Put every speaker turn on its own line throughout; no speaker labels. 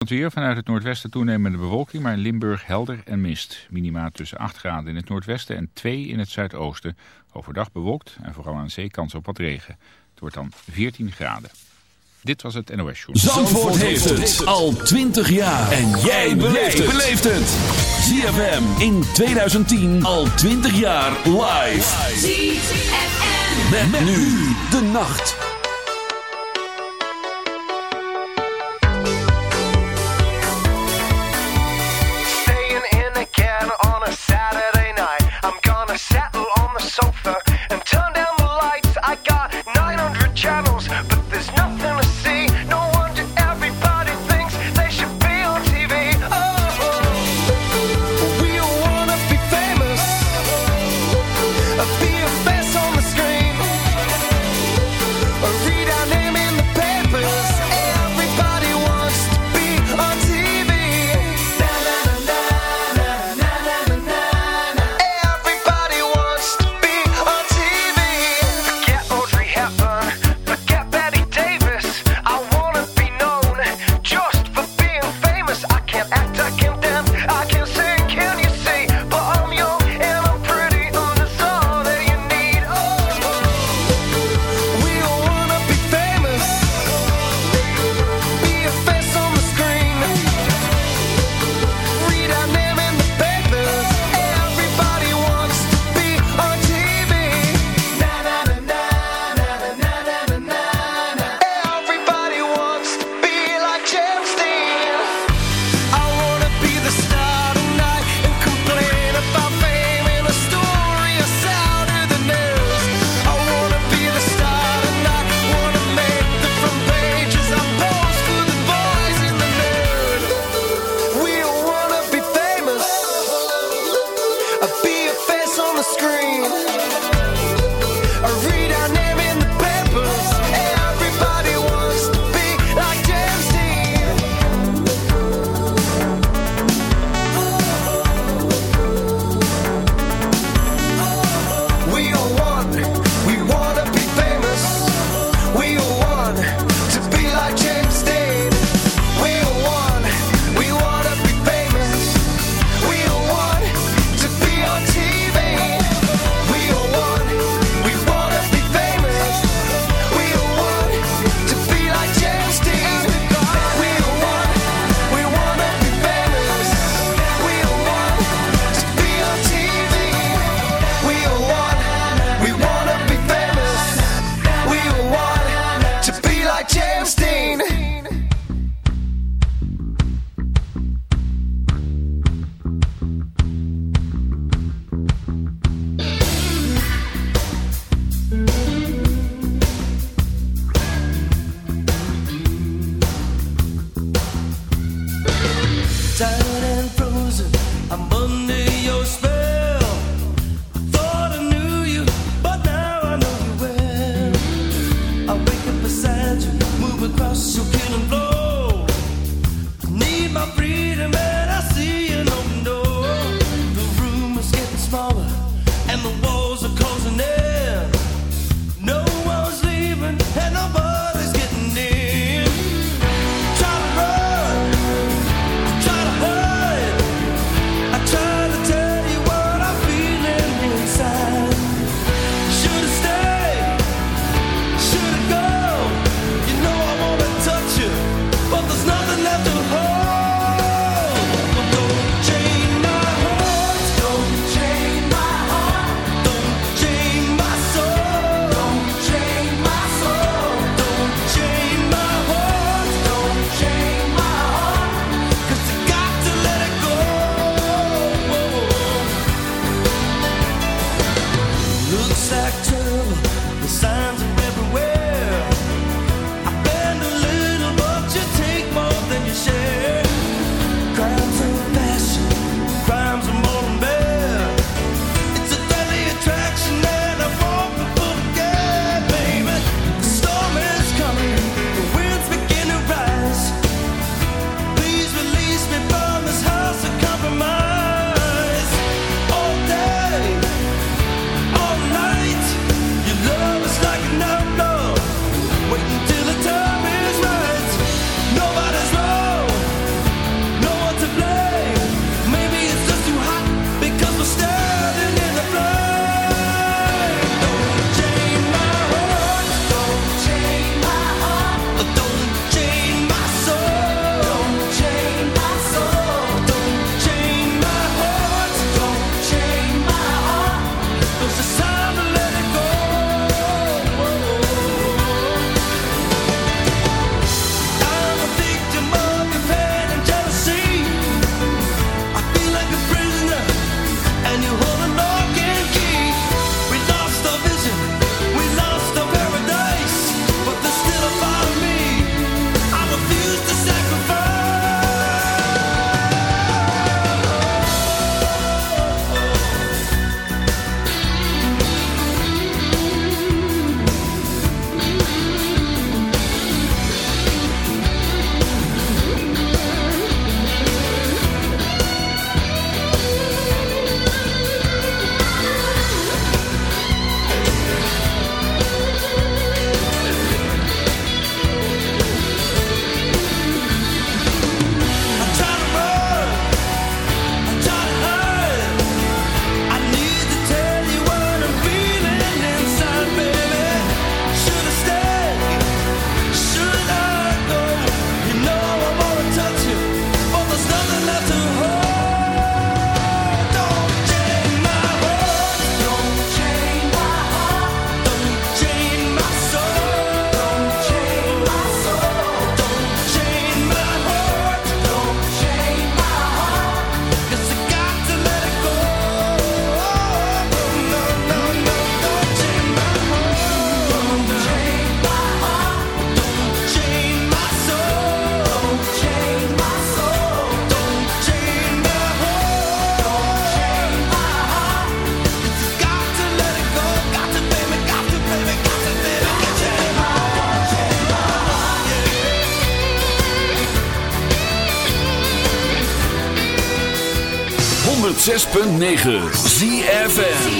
Het weer vanuit het noordwesten toenemende bewolking, maar in Limburg helder en mist. Minima tussen 8 graden in het noordwesten en 2 in het zuidoosten. Overdag bewolkt en vooral aan zee kans op wat regen. Het wordt dan 14 graden. Dit was het NOS Show.
Zandvoort, Zandvoort heeft het al 20 jaar. En jij beleeft het. ZFM in 2010 al 20 jaar live. ZFM. Met, nu de nacht. sofa.
106.9 ZFN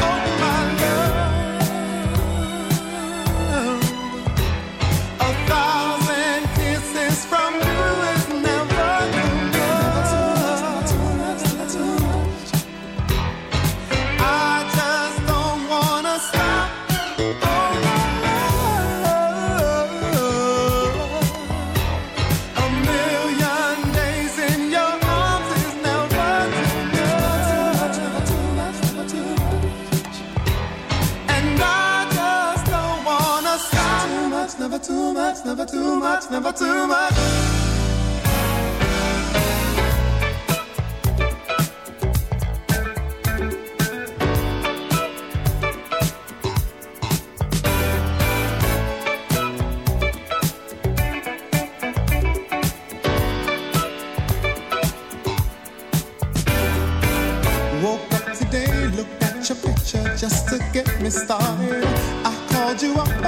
never too much.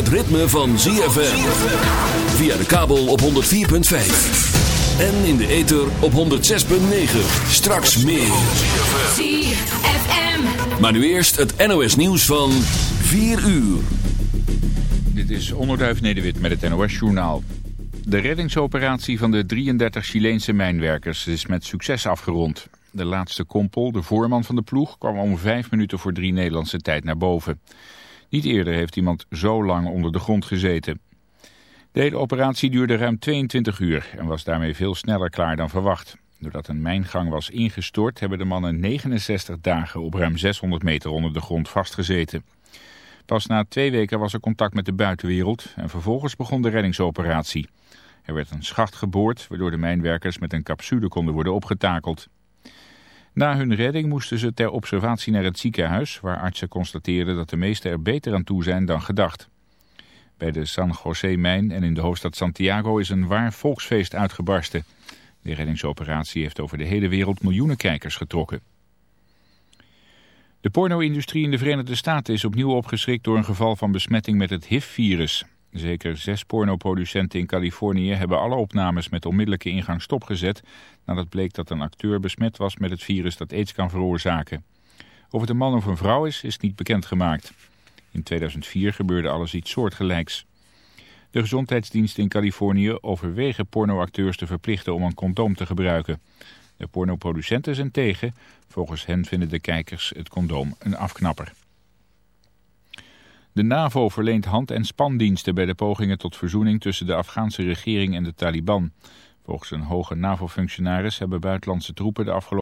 Het ritme van ZFM. Via de kabel op 104.5. En in de ether op 106.9. Straks meer.
ZFM.
Maar nu eerst het NOS nieuws van 4 uur.
Dit is Onderduif Nederwit met het NOS-journaal. De reddingsoperatie van de 33 Chileense mijnwerkers is met succes afgerond. De laatste kompel, de voorman van de ploeg, kwam om vijf minuten voor drie Nederlandse tijd naar boven. Niet eerder heeft iemand zo lang onder de grond gezeten. De hele operatie duurde ruim 22 uur en was daarmee veel sneller klaar dan verwacht. Doordat een mijngang was ingestort hebben de mannen 69 dagen op ruim 600 meter onder de grond vastgezeten. Pas na twee weken was er contact met de buitenwereld en vervolgens begon de reddingsoperatie. Er werd een schacht geboord waardoor de mijnwerkers met een capsule konden worden opgetakeld. Na hun redding moesten ze ter observatie naar het ziekenhuis... waar artsen constateerden dat de meesten er beter aan toe zijn dan gedacht. Bij de San José-mijn en in de hoofdstad Santiago is een waar volksfeest uitgebarsten. De reddingsoperatie heeft over de hele wereld miljoenen kijkers getrokken. De porno-industrie in de Verenigde Staten is opnieuw opgeschrikt door een geval van besmetting met het HIV-virus. Zeker zes pornoproducenten in Californië hebben alle opnames met onmiddellijke ingang stopgezet... nadat bleek dat een acteur besmet was met het virus dat aids kan veroorzaken. Of het een man of een vrouw is, is niet bekendgemaakt. In 2004 gebeurde alles iets soortgelijks. De gezondheidsdiensten in Californië overwegen pornoacteurs te verplichten om een condoom te gebruiken. De pornoproducenten zijn tegen. Volgens hen vinden de kijkers het condoom een afknapper. De NAVO verleent hand- en spandiensten bij de pogingen tot verzoening tussen de Afghaanse regering en de Taliban. Volgens een hoge NAVO-functionaris hebben buitenlandse troepen de afgelopen